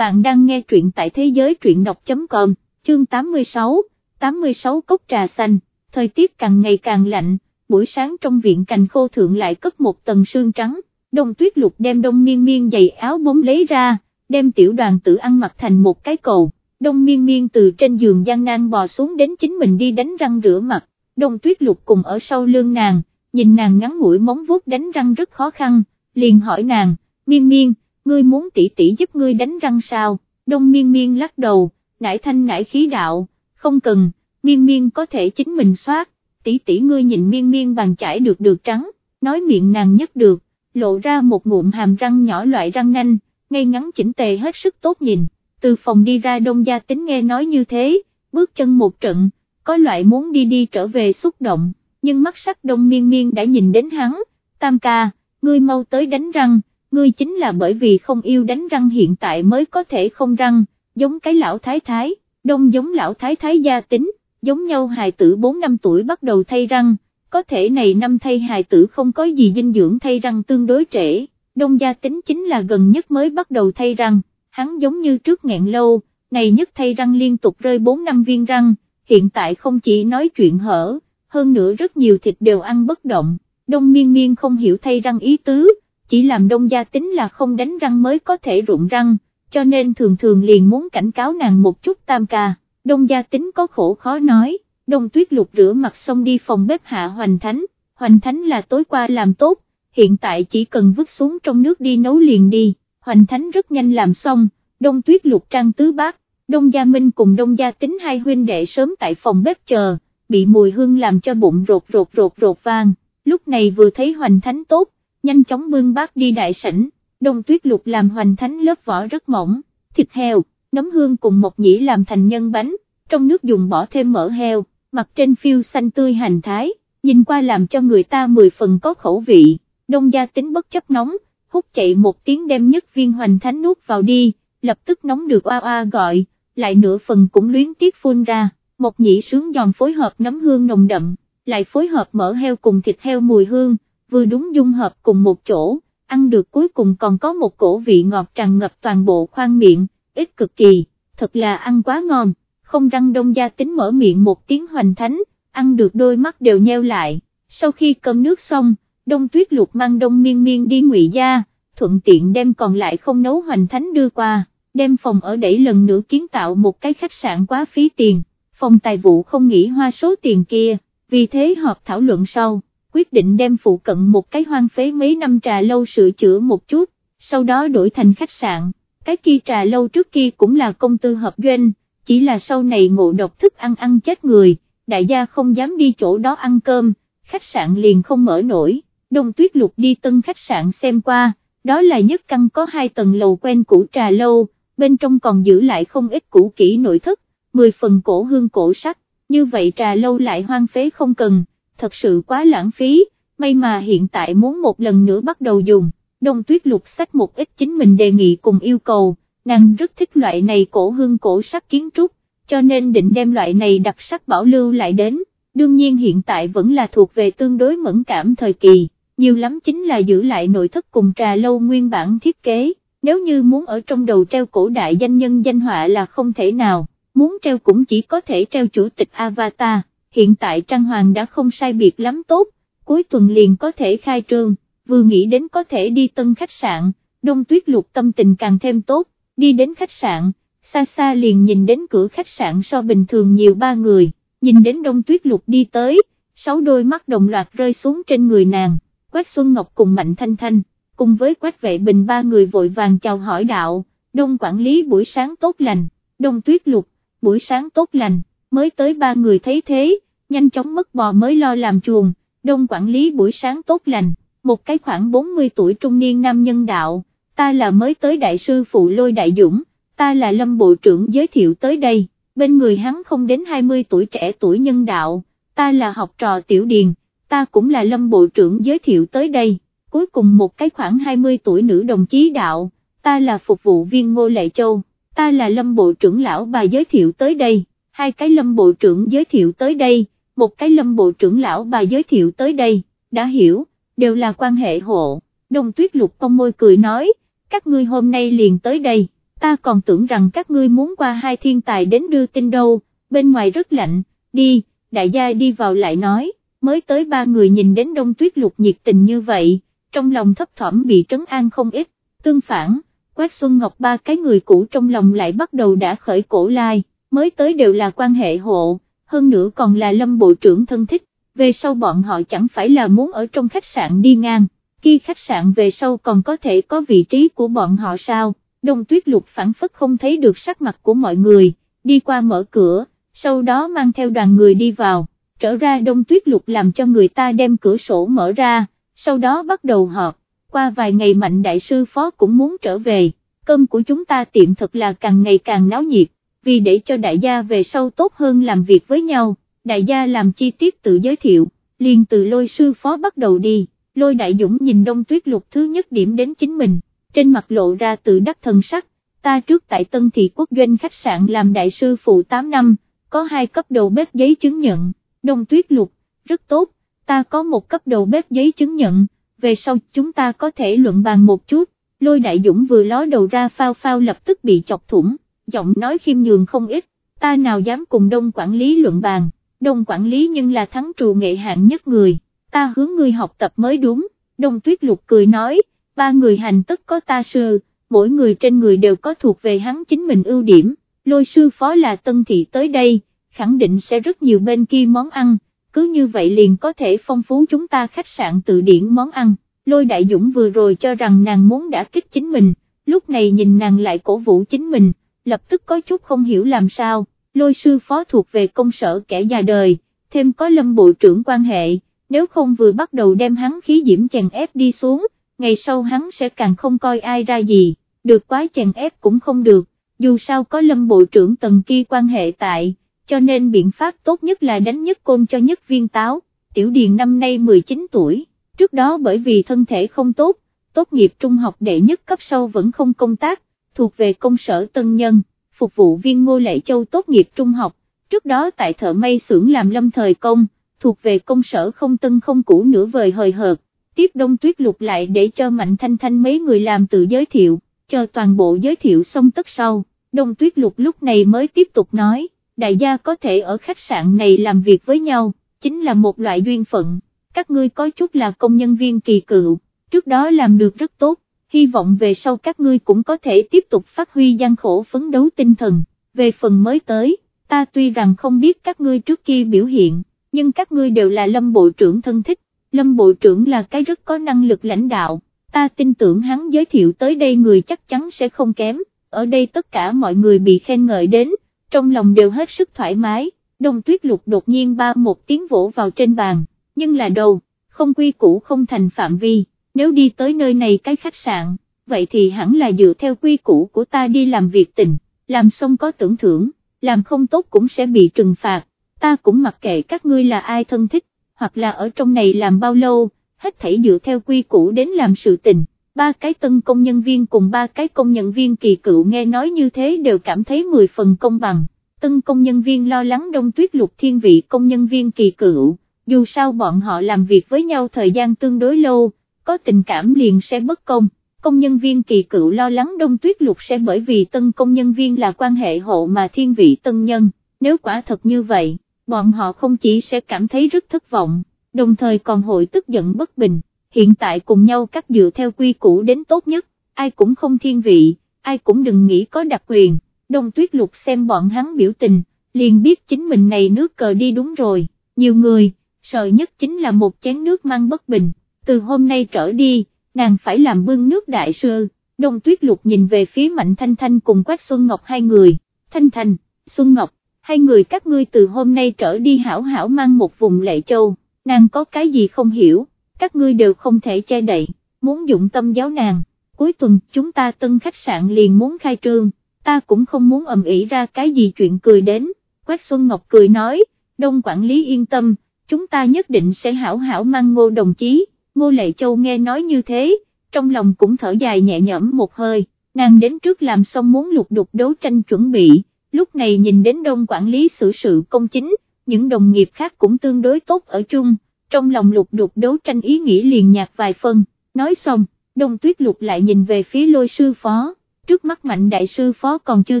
bạn đang nghe truyện tại thế giới truyện đọc.com, chương 86, 86 cốc trà xanh, thời tiết càng ngày càng lạnh, buổi sáng trong viện cành khô thượng lại cất một tầng sương trắng, đông tuyết lục đem đông miên miên giày áo bóng lấy ra, đem tiểu đoàn tử ăn mặc thành một cái cầu, đông miên miên từ trên giường gian nan bò xuống đến chính mình đi đánh răng rửa mặt, đông tuyết lục cùng ở sau lưng nàng, nhìn nàng ngắn ngủi móng vuốt đánh răng rất khó khăn, liền hỏi nàng, miên miên, ngươi muốn tỷ tỷ giúp ngươi đánh răng sao, đông miên miên lắc đầu, nải thanh nải khí đạo, không cần, miên miên có thể chính mình soát, tỷ tỷ ngươi nhìn miên miên bàn chải được được trắng, nói miệng nàng nhất được, lộ ra một ngụm hàm răng nhỏ loại răng nanh, ngay ngắn chỉnh tề hết sức tốt nhìn, từ phòng đi ra đông gia tính nghe nói như thế, bước chân một trận, có loại muốn đi đi trở về xúc động, nhưng mắt sắc đông miên miên đã nhìn đến hắn, tam ca, ngươi mau tới đánh răng, ngươi chính là bởi vì không yêu đánh răng hiện tại mới có thể không răng, giống cái lão thái thái, đông giống lão thái thái gia tính, giống nhau hài tử 4 năm tuổi bắt đầu thay răng, có thể này năm thay hài tử không có gì dinh dưỡng thay răng tương đối trễ, đông gia tính chính là gần nhất mới bắt đầu thay răng, hắn giống như trước nghẹn lâu, này nhất thay răng liên tục rơi 4 năm viên răng, hiện tại không chỉ nói chuyện hở, hơn nữa rất nhiều thịt đều ăn bất động, đông miên miên không hiểu thay răng ý tứ, chỉ làm đông gia tính là không đánh răng mới có thể rụng răng, cho nên thường thường liền muốn cảnh cáo nàng một chút tam ca, đông gia tính có khổ khó nói, đông tuyết lục rửa mặt xong đi phòng bếp hạ hoành thánh, hoành thánh là tối qua làm tốt, hiện tại chỉ cần vứt xuống trong nước đi nấu liền đi, hoành thánh rất nhanh làm xong, đông tuyết lục trang tứ bát, đông gia minh cùng đông gia tính hai huynh đệ sớm tại phòng bếp chờ, bị mùi hương làm cho bụng rột rột rột rột vang, lúc này vừa thấy hoành thánh tốt, nhanh chóng bưng bát đi đại sảnh, đông tuyết lục làm hoành thánh lớp vỏ rất mỏng, thịt heo, nấm hương cùng một nhĩ làm thành nhân bánh, trong nước dùng bỏ thêm mỡ heo, mặt trên phiêu xanh tươi hành thái, nhìn qua làm cho người ta mười phần có khẩu vị, đông gia tính bất chấp nóng, hút chạy một tiếng đem nhất viên hoành thánh nuốt vào đi, lập tức nóng được oa oa gọi, lại nửa phần cũng luyến tiếc phun ra, một nhĩ sướng giòn phối hợp nấm hương nồng đậm, lại phối hợp mỡ heo cùng thịt heo mùi hương, vừa đúng dung hợp cùng một chỗ, ăn được cuối cùng còn có một cổ vị ngọt tràn ngập toàn bộ khoang miệng, ít cực kỳ, thật là ăn quá ngon, không răng đông gia tính mở miệng một tiếng hoành thánh, ăn được đôi mắt đều nheo lại, sau khi cơm nước xong, đông tuyết lục mang đông miên miên đi ngụy gia, thuận tiện đem còn lại không nấu hoành thánh đưa qua, đem phòng ở đẩy lần nữa kiến tạo một cái khách sạn quá phí tiền, phòng tài vụ không nghĩ hoa số tiền kia, vì thế họp thảo luận sau quyết định đem phụ cận một cái hoang phế mấy năm trà lâu sửa chữa một chút, sau đó đổi thành khách sạn, cái kia trà lâu trước kia cũng là công tư hợp doanh, chỉ là sau này ngộ độc thức ăn ăn chết người, đại gia không dám đi chỗ đó ăn cơm, khách sạn liền không mở nổi, đông tuyết lục đi tân khách sạn xem qua, đó là nhất căn có hai tầng lầu quen cũ trà lâu, bên trong còn giữ lại không ít cũ kỹ nội thất, 10 phần cổ hương cổ sắc, như vậy trà lâu lại hoang phế không cần thật sự quá lãng phí, may mà hiện tại muốn một lần nữa bắt đầu dùng, đông tuyết lục sách một ít chính mình đề nghị cùng yêu cầu, nàng rất thích loại này cổ hương cổ sắc kiến trúc, cho nên định đem loại này đặc sắc bảo lưu lại đến, đương nhiên hiện tại vẫn là thuộc về tương đối mẫn cảm thời kỳ, nhiều lắm chính là giữ lại nội thất cùng trà lâu nguyên bản thiết kế, nếu như muốn ở trong đầu treo cổ đại danh nhân danh họa là không thể nào, muốn treo cũng chỉ có thể treo chủ tịch Avatar hiện tại trang hoàng đã không sai biệt lắm tốt, cuối tuần liền có thể khai trương, vừa nghĩ đến có thể đi tân khách sạn, đông tuyết lục tâm tình càng thêm tốt, đi đến khách sạn, xa xa liền nhìn đến cửa khách sạn so bình thường nhiều ba người, nhìn đến đông tuyết lục đi tới, sáu đôi mắt đồng loạt rơi xuống trên người nàng, Quách Xuân Ngọc cùng Mạnh Thanh Thanh, cùng với Quách Vệ Bình ba người vội vàng chào hỏi đạo, đông quản lý buổi sáng tốt lành, đông tuyết lục, buổi sáng tốt lành mới tới ba người thấy thế, nhanh chóng mất bò mới lo làm chuồng, đông quản lý buổi sáng tốt lành, một cái khoảng 40 tuổi trung niên nam nhân đạo, ta là mới tới đại sư phụ lôi đại dũng, ta là lâm bộ trưởng giới thiệu tới đây, bên người hắn không đến 20 tuổi trẻ tuổi nhân đạo, ta là học trò tiểu điền, ta cũng là lâm bộ trưởng giới thiệu tới đây, cuối cùng một cái khoảng 20 tuổi nữ đồng chí đạo, ta là phục vụ viên Ngô Lệ Châu, ta là lâm bộ trưởng lão bà giới thiệu tới đây hai cái lâm bộ trưởng giới thiệu tới đây, một cái lâm bộ trưởng lão bà giới thiệu tới đây, đã hiểu, đều là quan hệ hộ, đồng tuyết lục con môi cười nói, các ngươi hôm nay liền tới đây, ta còn tưởng rằng các ngươi muốn qua hai thiên tài đến đưa tin đâu, bên ngoài rất lạnh, đi, đại gia đi vào lại nói, mới tới ba người nhìn đến đông tuyết lục nhiệt tình như vậy, trong lòng thấp thỏm bị trấn an không ít, tương phản, Quách Xuân Ngọc ba cái người cũ trong lòng lại bắt đầu đã khởi cổ lai, mới tới đều là quan hệ hộ, hơn nữa còn là lâm bộ trưởng thân thích, về sau bọn họ chẳng phải là muốn ở trong khách sạn đi ngang, khi khách sạn về sau còn có thể có vị trí của bọn họ sao, đông tuyết lục phản phất không thấy được sắc mặt của mọi người, đi qua mở cửa, sau đó mang theo đoàn người đi vào, trở ra đông tuyết lục làm cho người ta đem cửa sổ mở ra, sau đó bắt đầu họp, qua vài ngày mạnh đại sư phó cũng muốn trở về, cơm của chúng ta tiệm thật là càng ngày càng náo nhiệt, vì để cho đại gia về sau tốt hơn làm việc với nhau, đại gia làm chi tiết tự giới thiệu, liền từ lôi sư phó bắt đầu đi, lôi đại dũng nhìn đông tuyết lục thứ nhất điểm đến chính mình, trên mặt lộ ra tự đắc thần sắc, ta trước tại Tân Thị Quốc Doanh khách sạn làm đại sư phụ 8 năm, có hai cấp đầu bếp giấy chứng nhận, đông tuyết lục, rất tốt, ta có một cấp đầu bếp giấy chứng nhận, về sau chúng ta có thể luận bàn một chút, lôi đại dũng vừa ló đầu ra phao phao lập tức bị chọc thủng, giọng nói khiêm nhường không ít, ta nào dám cùng đông quản lý luận bàn, đông quản lý nhưng là thắng trù nghệ hạng nhất người, ta hướng ngươi học tập mới đúng, đông tuyết lục cười nói, ba người hành tất có ta sư, mỗi người trên người đều có thuộc về hắn chính mình ưu điểm, lôi sư phó là tân thị tới đây, khẳng định sẽ rất nhiều bên kia món ăn, cứ như vậy liền có thể phong phú chúng ta khách sạn tự điển món ăn, lôi đại dũng vừa rồi cho rằng nàng muốn đã kích chính mình, lúc này nhìn nàng lại cổ vũ chính mình, lập tức có chút không hiểu làm sao, lôi sư phó thuộc về công sở kẻ già đời, thêm có lâm bộ trưởng quan hệ, nếu không vừa bắt đầu đem hắn khí diễm chèn ép đi xuống, ngày sau hắn sẽ càng không coi ai ra gì, được quá chèn ép cũng không được, dù sao có lâm bộ trưởng tầng kia quan hệ tại, cho nên biện pháp tốt nhất là đánh nhất côn cho nhất viên táo, tiểu điền năm nay 19 tuổi, trước đó bởi vì thân thể không tốt, tốt nghiệp trung học đệ nhất cấp sau vẫn không công tác, thuộc về công sở tân nhân, phục vụ viên Ngô Lệ Châu tốt nghiệp trung học, trước đó tại thợ may xưởng làm lâm thời công, thuộc về công sở không tân không cũ nửa vời hời hợt, tiếp đông tuyết lục lại để cho Mạnh Thanh Thanh mấy người làm tự giới thiệu, chờ toàn bộ giới thiệu xong tất sau, đông tuyết lục lúc này mới tiếp tục nói, đại gia có thể ở khách sạn này làm việc với nhau, chính là một loại duyên phận, các ngươi có chút là công nhân viên kỳ cựu, trước đó làm được rất tốt, hy vọng về sau các ngươi cũng có thể tiếp tục phát huy gian khổ phấn đấu tinh thần, về phần mới tới, ta tuy rằng không biết các ngươi trước kia biểu hiện, nhưng các ngươi đều là lâm bộ trưởng thân thích, lâm bộ trưởng là cái rất có năng lực lãnh đạo, ta tin tưởng hắn giới thiệu tới đây người chắc chắn sẽ không kém, ở đây tất cả mọi người bị khen ngợi đến, trong lòng đều hết sức thoải mái, đông tuyết lục đột nhiên ba một tiếng vỗ vào trên bàn, nhưng là đầu, không quy củ không thành phạm vi, nếu đi tới nơi này cái khách sạn, vậy thì hẳn là dựa theo quy củ của ta đi làm việc tình, làm xong có tưởng thưởng, làm không tốt cũng sẽ bị trừng phạt, ta cũng mặc kệ các ngươi là ai thân thích, hoặc là ở trong này làm bao lâu, hết thảy dựa theo quy củ đến làm sự tình. Ba cái tân công nhân viên cùng ba cái công nhân viên kỳ cựu nghe nói như thế đều cảm thấy 10 phần công bằng, tân công nhân viên lo lắng đông tuyết lục thiên vị công nhân viên kỳ cựu, dù sao bọn họ làm việc với nhau thời gian tương đối lâu, có tình cảm liền sẽ bất công, công nhân viên kỳ cựu lo lắng đông tuyết lục sẽ bởi vì tân công nhân viên là quan hệ hộ mà thiên vị tân nhân, nếu quả thật như vậy, bọn họ không chỉ sẽ cảm thấy rất thất vọng, đồng thời còn hội tức giận bất bình, hiện tại cùng nhau cắt dựa theo quy củ đến tốt nhất, ai cũng không thiên vị, ai cũng đừng nghĩ có đặc quyền, đông tuyết lục xem bọn hắn biểu tình, liền biết chính mình này nước cờ đi đúng rồi, nhiều người, sợ nhất chính là một chén nước mang bất bình, từ hôm nay trở đi, nàng phải làm bưng nước đại sư, đông tuyết lục nhìn về phía Mạnh Thanh Thanh cùng Quách Xuân Ngọc hai người, Thanh Thanh, Xuân Ngọc, hai người các ngươi từ hôm nay trở đi hảo hảo mang một vùng lệ châu, nàng có cái gì không hiểu, các ngươi đều không thể che đậy, muốn dụng tâm giáo nàng, cuối tuần chúng ta tân khách sạn liền muốn khai trương, ta cũng không muốn ầm ĩ ra cái gì chuyện cười đến, Quách Xuân Ngọc cười nói, đông quản lý yên tâm, chúng ta nhất định sẽ hảo hảo mang ngô đồng chí, ngô lệ châu nghe nói như thế, trong lòng cũng thở dài nhẹ nhõm một hơi, nàng đến trước làm xong muốn lục đục đấu tranh chuẩn bị, lúc này nhìn đến đông quản lý xử sự công chính, những đồng nghiệp khác cũng tương đối tốt ở chung, trong lòng lục đục đấu tranh ý nghĩ liền nhạt vài phân, nói xong, đông tuyết lục lại nhìn về phía lôi sư phó, trước mắt mạnh đại sư phó còn chưa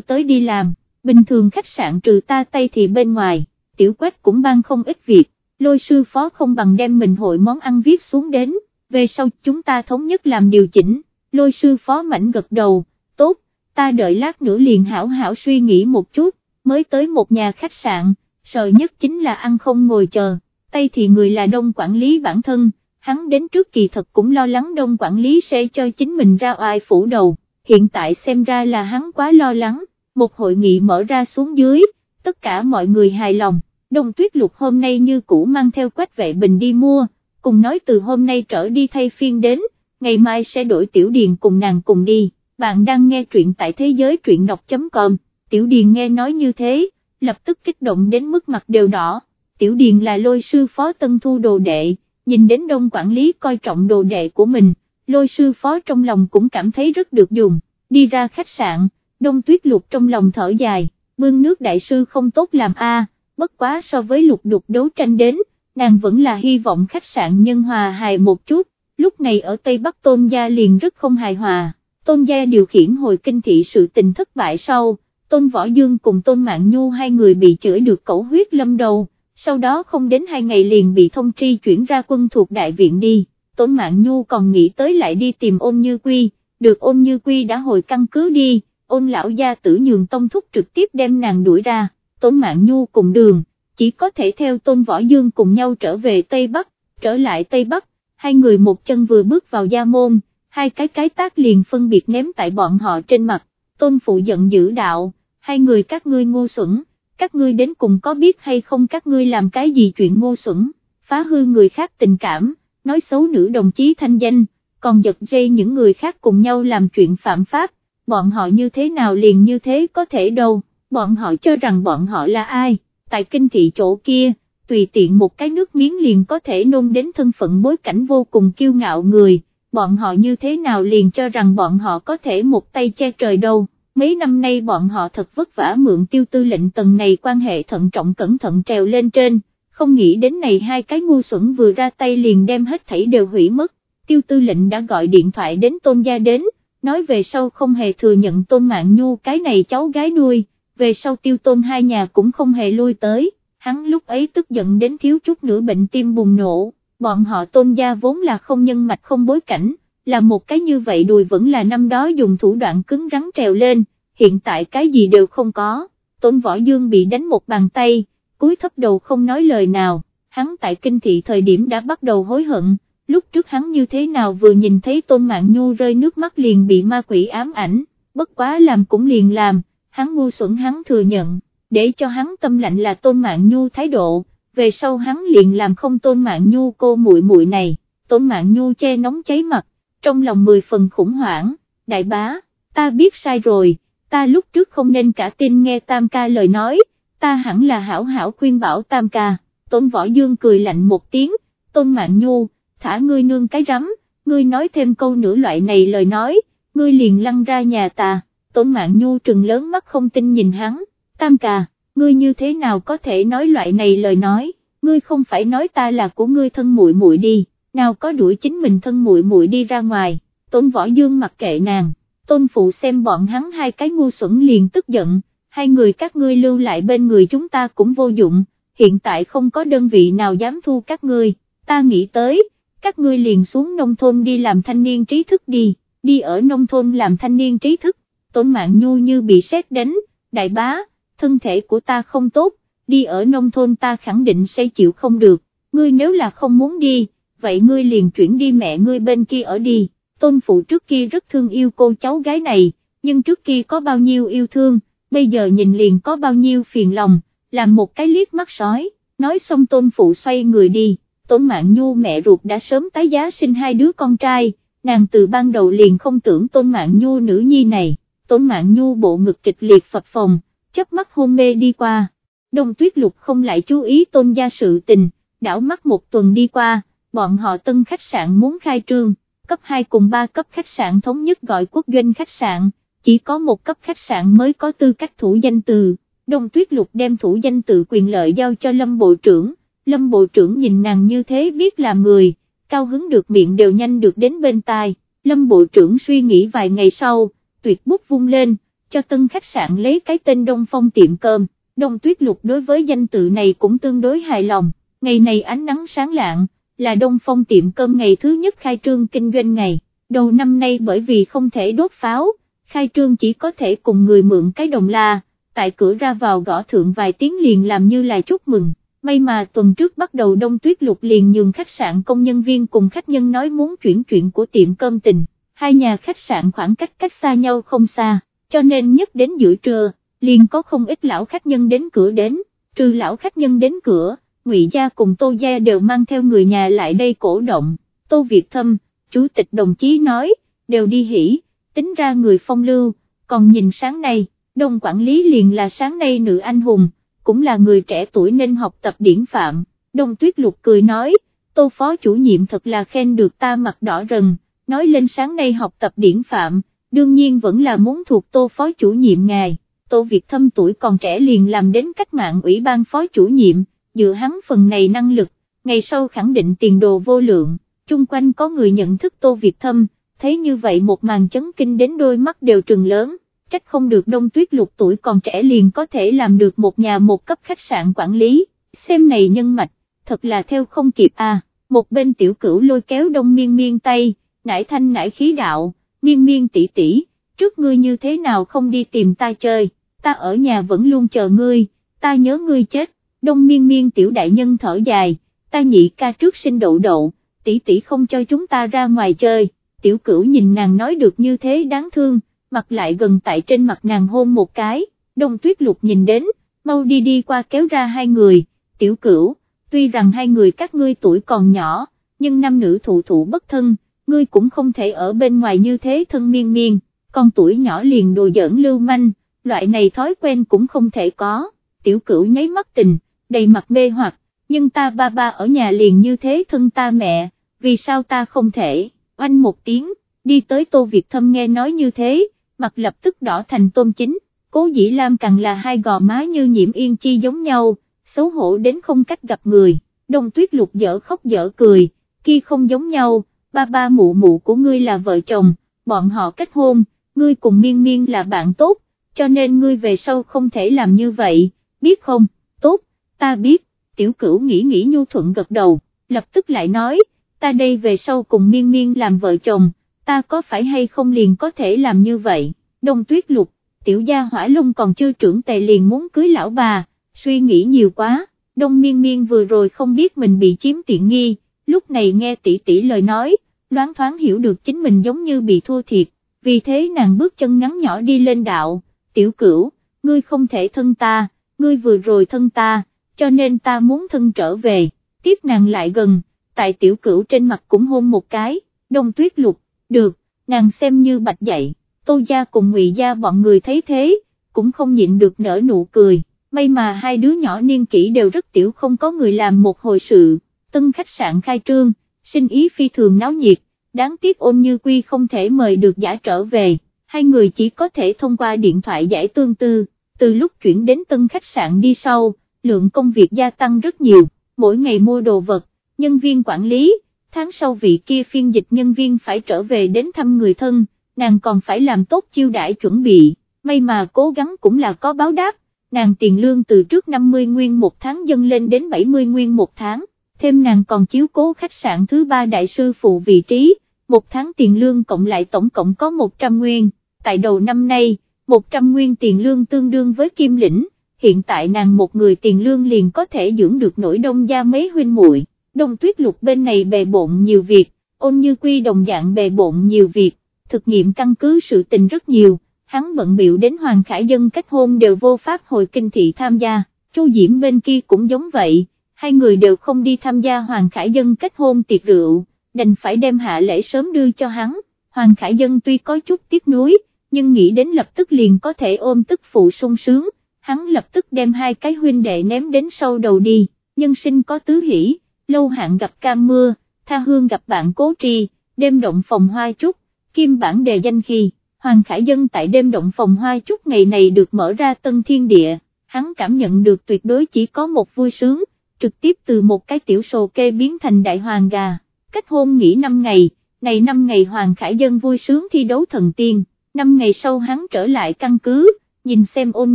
tới đi làm, bình thường khách sạn trừ ta tay thì bên ngoài, tiểu quách cũng ban không ít việc, lôi sư phó không bằng đem mình hội món ăn viết xuống đến, về sau chúng ta thống nhất làm điều chỉnh, lôi sư phó mảnh gật đầu, tốt, ta đợi lát nữa liền hảo hảo suy nghĩ một chút, mới tới một nhà khách sạn, sợ nhất chính là ăn không ngồi chờ, tay thì người là đông quản lý bản thân, hắn đến trước kỳ thật cũng lo lắng đông quản lý sẽ cho chính mình ra oai phủ đầu, hiện tại xem ra là hắn quá lo lắng, một hội nghị mở ra xuống dưới, tất cả mọi người hài lòng, đông tuyết lục hôm nay như cũ mang theo quách vệ bình đi mua, cùng nói từ hôm nay trở đi thay phiên đến, ngày mai sẽ đổi tiểu điền cùng nàng cùng đi, bạn đang nghe truyện tại thế giới truyện đọc.com, tiểu điền nghe nói như thế, lập tức kích động đến mức mặt đều đỏ, tiểu điền là lôi sư phó tân thu đồ đệ, nhìn đến đông quản lý coi trọng đồ đệ của mình, lôi sư phó trong lòng cũng cảm thấy rất được dùng, đi ra khách sạn, đông tuyết lục trong lòng thở dài, mương nước đại sư không tốt làm a, bất quá so với lục đục đấu tranh đến, nàng vẫn là hy vọng khách sạn nhân hòa hài một chút, lúc này ở Tây Bắc Tôn Gia liền rất không hài hòa, Tôn Gia điều khiển hồi kinh thị sự tình thất bại sau, Tôn Võ Dương cùng Tôn Mạng Nhu hai người bị chửi được cẩu huyết lâm đầu, sau đó không đến hai ngày liền bị thông tri chuyển ra quân thuộc đại viện đi, Tôn Mạng Nhu còn nghĩ tới lại đi tìm ôn như quy, được ôn như quy đã hồi căn cứ đi, ôn lão gia tử nhường tông thúc trực tiếp đem nàng đuổi ra, Tôn Mạng Nhu cùng đường, chỉ có thể theo Tôn Võ Dương cùng nhau trở về Tây Bắc, trở lại Tây Bắc, hai người một chân vừa bước vào gia môn, hai cái cái tác liền phân biệt ném tại bọn họ trên mặt, Tôn Phụ giận dữ đạo, hai người các ngươi ngu xuẩn, các ngươi đến cùng có biết hay không các ngươi làm cái gì chuyện ngu xuẩn, phá hư người khác tình cảm, nói xấu nữ đồng chí thanh danh, còn giật dây những người khác cùng nhau làm chuyện phạm pháp, bọn họ như thế nào liền như thế có thể đâu, bọn họ cho rằng bọn họ là ai, tại kinh thị chỗ kia, tùy tiện một cái nước miếng liền có thể nôn đến thân phận bối cảnh vô cùng kiêu ngạo người, bọn họ như thế nào liền cho rằng bọn họ có thể một tay che trời đâu? Mấy năm nay bọn họ thật vất vả mượn tiêu tư lệnh tầng này quan hệ thận trọng cẩn thận trèo lên trên, không nghĩ đến này hai cái ngu xuẩn vừa ra tay liền đem hết thảy đều hủy mất, tiêu tư lệnh đã gọi điện thoại đến tôn gia đến, nói về sau không hề thừa nhận tôn mạng nhu cái này cháu gái nuôi, về sau tiêu tôn hai nhà cũng không hề lui tới, hắn lúc ấy tức giận đến thiếu chút nữa bệnh tim bùng nổ, bọn họ tôn gia vốn là không nhân mạch không bối cảnh là một cái như vậy đùi vẫn là năm đó dùng thủ đoạn cứng rắn trèo lên, hiện tại cái gì đều không có, Tôn Võ Dương bị đánh một bàn tay, cúi thấp đầu không nói lời nào, hắn tại kinh thị thời điểm đã bắt đầu hối hận, lúc trước hắn như thế nào vừa nhìn thấy Tôn Mạng Nhu rơi nước mắt liền bị ma quỷ ám ảnh, bất quá làm cũng liền làm, hắn ngu xuẩn hắn thừa nhận, để cho hắn tâm lạnh là Tôn Mạng Nhu thái độ, về sau hắn liền làm không Tôn Mạng Nhu cô muội muội này, Tôn Mạng Nhu che nóng cháy mặt, trong lòng mười phần khủng hoảng, đại bá, ta biết sai rồi, ta lúc trước không nên cả tin nghe tam ca lời nói, ta hẳn là hảo hảo khuyên bảo tam ca, tôn võ dương cười lạnh một tiếng, tôn mạng nhu, thả ngươi nương cái rắm, ngươi nói thêm câu nữa loại này lời nói, ngươi liền lăn ra nhà ta, tôn mạng nhu trừng lớn mắt không tin nhìn hắn, tam Cà, ngươi như thế nào có thể nói loại này lời nói, ngươi không phải nói ta là của ngươi thân muội muội đi nào có đuổi chính mình thân muội muội đi ra ngoài, tôn võ dương mặc kệ nàng, tôn phụ xem bọn hắn hai cái ngu xuẩn liền tức giận, hai người các ngươi lưu lại bên người chúng ta cũng vô dụng, hiện tại không có đơn vị nào dám thu các ngươi, ta nghĩ tới, các ngươi liền xuống nông thôn đi làm thanh niên trí thức đi, đi ở nông thôn làm thanh niên trí thức, tôn mạng nhu như bị sét đánh, đại bá, thân thể của ta không tốt, đi ở nông thôn ta khẳng định say chịu không được, ngươi nếu là không muốn đi, vậy ngươi liền chuyển đi mẹ ngươi bên kia ở đi, tôn phụ trước kia rất thương yêu cô cháu gái này, nhưng trước kia có bao nhiêu yêu thương, bây giờ nhìn liền có bao nhiêu phiền lòng, làm một cái liếc mắt sói, nói xong tôn phụ xoay người đi, tôn mạng nhu mẹ ruột đã sớm tái giá sinh hai đứa con trai, nàng từ ban đầu liền không tưởng tôn mạng nhu nữ nhi này, tôn mạng nhu bộ ngực kịch liệt phập phòng, chớp mắt hôn mê đi qua, đông tuyết lục không lại chú ý tôn gia sự tình, đảo mắt một tuần đi qua, bọn họ tân khách sạn muốn khai trương, cấp 2 cùng 3 cấp khách sạn thống nhất gọi quốc doanh khách sạn, chỉ có một cấp khách sạn mới có tư cách thủ danh từ, Đông Tuyết Lục đem thủ danh từ quyền lợi giao cho Lâm Bộ trưởng, Lâm Bộ trưởng nhìn nàng như thế biết làm người, cao hứng được miệng đều nhanh được đến bên tai, Lâm Bộ trưởng suy nghĩ vài ngày sau, tuyệt bút vung lên, cho tân khách sạn lấy cái tên Đông Phong tiệm cơm, Đông Tuyết Lục đối với danh tự này cũng tương đối hài lòng, ngày này ánh nắng sáng lạng, là Đông Phong tiệm cơm ngày thứ nhất khai trương kinh doanh ngày, đầu năm nay bởi vì không thể đốt pháo, khai trương chỉ có thể cùng người mượn cái đồng la, tại cửa ra vào gõ thượng vài tiếng liền làm như là chúc mừng. May mà tuần trước bắt đầu đông tuyết lục liền nhường khách sạn công nhân viên cùng khách nhân nói muốn chuyển chuyện của tiệm cơm tình, hai nhà khách sạn khoảng cách cách xa nhau không xa, cho nên nhất đến giữa trưa, liền có không ít lão khách nhân đến cửa đến, trừ lão khách nhân đến cửa, Ngụy Gia cùng Tô Gia đều mang theo người nhà lại đây cổ động, Tô Việt Thâm, Chủ tịch đồng chí nói, đều đi hỉ, tính ra người phong lưu, còn nhìn sáng nay, đồng quản lý liền là sáng nay nữ anh hùng, cũng là người trẻ tuổi nên học tập điển phạm, đông tuyết lục cười nói, tô phó chủ nhiệm thật là khen được ta mặt đỏ rần, nói lên sáng nay học tập điển phạm, đương nhiên vẫn là muốn thuộc tô phó chủ nhiệm ngài, tô Việt thâm tuổi còn trẻ liền làm đến cách mạng ủy ban phó chủ nhiệm, dựa hắn phần này năng lực, ngày sau khẳng định tiền đồ vô lượng, chung quanh có người nhận thức tô Việt thâm, thấy như vậy một màn chấn kinh đến đôi mắt đều trừng lớn, trách không được đông tuyết lục tuổi còn trẻ liền có thể làm được một nhà một cấp khách sạn quản lý, xem này nhân mạch, thật là theo không kịp à, một bên tiểu cửu lôi kéo đông miên miên tay, nải thanh nải khí đạo, miên miên tỷ tỷ, trước ngươi như thế nào không đi tìm ta chơi, ta ở nhà vẫn luôn chờ ngươi, ta nhớ ngươi chết, đông miên miên tiểu đại nhân thở dài, ta nhị ca trước sinh đậu đậu, tỷ tỷ không cho chúng ta ra ngoài chơi tiểu cửu nhìn nàng nói được như thế đáng thương, mặt lại gần tại trên mặt nàng hôn một cái, đông tuyết lục nhìn đến, mau đi đi qua kéo ra hai người, tiểu cửu, tuy rằng hai người các ngươi tuổi còn nhỏ, nhưng nam nữ thụ thụ bất thân, ngươi cũng không thể ở bên ngoài như thế thân miên miên, con tuổi nhỏ liền đồ giỡn lưu manh, loại này thói quen cũng không thể có, tiểu cửu nháy mắt tình, đầy mặt mê hoặc, nhưng ta ba ba ở nhà liền như thế thân ta mẹ, vì sao ta không thể? Oanh một tiếng, đi tới Tô Việt Thâm nghe nói như thế, mặt lập tức đỏ thành tôm chính, cố dĩ lam càng là hai gò má như nhiễm yên chi giống nhau, xấu hổ đến không cách gặp người, đông tuyết lục dở khóc dở cười, kia không giống nhau, ba ba mụ mụ của ngươi là vợ chồng, bọn họ kết hôn, ngươi cùng miên miên là bạn tốt, cho nên ngươi về sau không thể làm như vậy, biết không, tốt, ta biết, tiểu cửu nghĩ nghĩ nhu thuận gật đầu, lập tức lại nói, ta đây về sau cùng miên miên làm vợ chồng, ta có phải hay không liền có thể làm như vậy, đông tuyết lục, tiểu gia hỏa lung còn chưa trưởng tề liền muốn cưới lão bà, suy nghĩ nhiều quá, đông miên miên vừa rồi không biết mình bị chiếm tiện nghi, lúc này nghe tỷ tỷ lời nói, loáng thoáng hiểu được chính mình giống như bị thua thiệt, vì thế nàng bước chân ngắn nhỏ đi lên đạo, tiểu cửu, ngươi không thể thân ta, ngươi vừa rồi thân ta, cho nên ta muốn thân trở về, tiếp nàng lại gần tại tiểu cửu trên mặt cũng hôn một cái, đông tuyết lục, được, nàng xem như bạch dậy, tô gia cùng ngụy gia bọn người thấy thế, cũng không nhịn được nở nụ cười, may mà hai đứa nhỏ niên kỷ đều rất tiểu không có người làm một hồi sự, tân khách sạn khai trương, sinh ý phi thường náo nhiệt, đáng tiếc ôn như quy không thể mời được giả trở về, hai người chỉ có thể thông qua điện thoại giải tương tư, từ lúc chuyển đến tân khách sạn đi sau, lượng công việc gia tăng rất nhiều, mỗi ngày mua đồ vật, nhân viên quản lý, tháng sau vị kia phiên dịch nhân viên phải trở về đến thăm người thân, nàng còn phải làm tốt chiêu đãi chuẩn bị, may mà cố gắng cũng là có báo đáp, nàng tiền lương từ trước 50 nguyên một tháng dâng lên đến 70 nguyên một tháng, thêm nàng còn chiếu cố khách sạn thứ ba đại sư phụ vị trí, một tháng tiền lương cộng lại tổng cộng có 100 nguyên, tại đầu năm nay, 100 nguyên tiền lương tương đương với kim lĩnh, hiện tại nàng một người tiền lương liền có thể dưỡng được nổi đông gia mấy huynh muội. Đông tuyết lục bên này bề bộn nhiều việc, ôn như quy đồng dạng bề bộn nhiều việc, thực nghiệm căn cứ sự tình rất nhiều, hắn bận biểu đến Hoàng Khải Dân kết hôn đều vô pháp hồi kinh thị tham gia, Chu Diễm bên kia cũng giống vậy, hai người đều không đi tham gia Hoàng Khải Dân kết hôn tiệc rượu, đành phải đem hạ lễ sớm đưa cho hắn, Hoàng Khải Dân tuy có chút tiếc nuối, nhưng nghĩ đến lập tức liền có thể ôm tức phụ sung sướng, hắn lập tức đem hai cái huynh đệ ném đến sau đầu đi, nhân sinh có tứ hỷ lâu hạn gặp cam mưa, tha hương gặp bạn cố tri, đêm động phòng hoa chúc, kim bản đề danh khi, Hoàng Khải Dân tại đêm động phòng hoa chúc ngày này được mở ra tân thiên địa, hắn cảm nhận được tuyệt đối chỉ có một vui sướng, trực tiếp từ một cái tiểu sồ kê biến thành đại hoàng gà, kết hôn nghỉ 5 ngày, này 5 ngày Hoàng Khải Dân vui sướng thi đấu thần tiên, năm ngày sau hắn trở lại căn cứ, nhìn xem ôn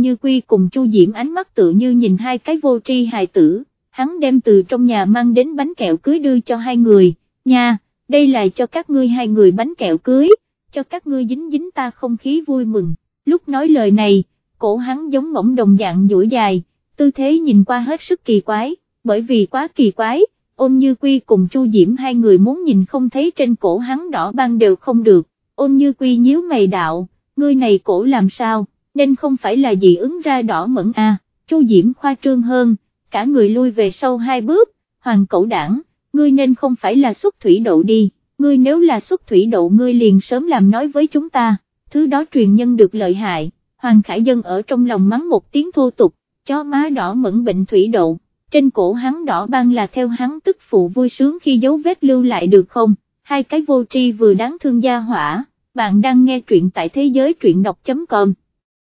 như quy cùng Chu Diễm ánh mắt tự như nhìn hai cái vô tri hài tử, hắn đem từ trong nhà mang đến bánh kẹo cưới đưa cho hai người, nha, đây là cho các ngươi hai người bánh kẹo cưới, cho các ngươi dính dính ta không khí vui mừng, lúc nói lời này, cổ hắn giống ngỗng đồng dạng duỗi dài, tư thế nhìn qua hết sức kỳ quái, bởi vì quá kỳ quái, ôn như quy cùng Chu Diễm hai người muốn nhìn không thấy trên cổ hắn đỏ ban đều không được, ôn như quy nhíu mày đạo, ngươi này cổ làm sao, nên không phải là dị ứng ra đỏ mẫn à, Chu Diễm khoa trương hơn, cả người lui về sau hai bước, hoàng cẩu đảng, ngươi nên không phải là xuất thủy độ đi, ngươi nếu là xuất thủy độ ngươi liền sớm làm nói với chúng ta, thứ đó truyền nhân được lợi hại, hoàng khải dân ở trong lòng mắng một tiếng thô tục, chó má đỏ mẫn bệnh thủy độ, trên cổ hắn đỏ ban là theo hắn tức phụ vui sướng khi dấu vết lưu lại được không, hai cái vô tri vừa đáng thương gia hỏa, bạn đang nghe truyện tại thế giới truyện đọc.com.